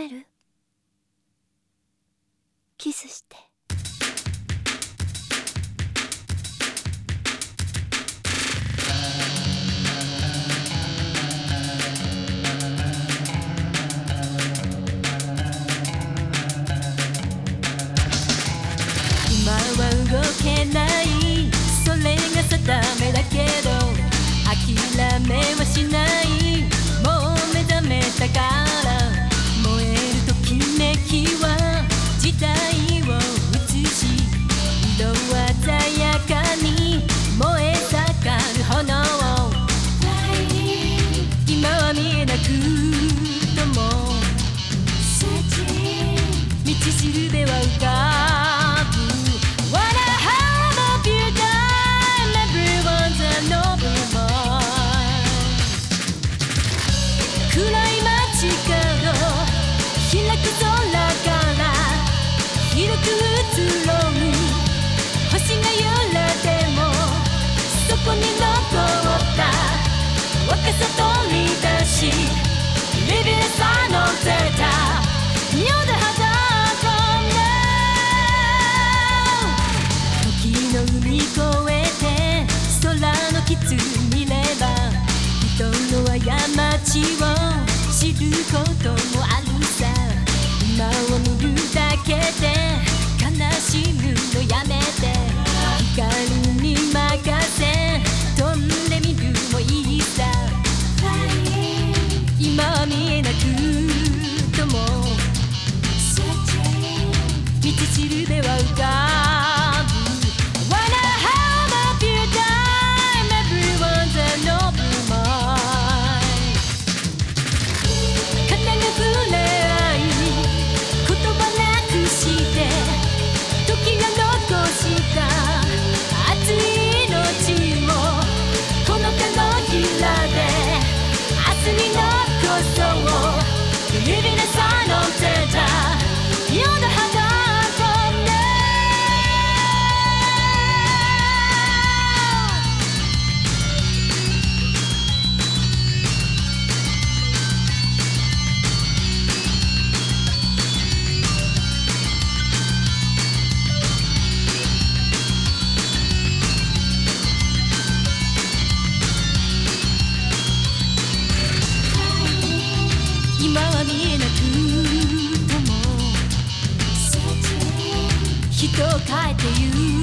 める？キスして。今は動けない。それが定めだけど諦めは手が今は見えなくとも人を変えてゆく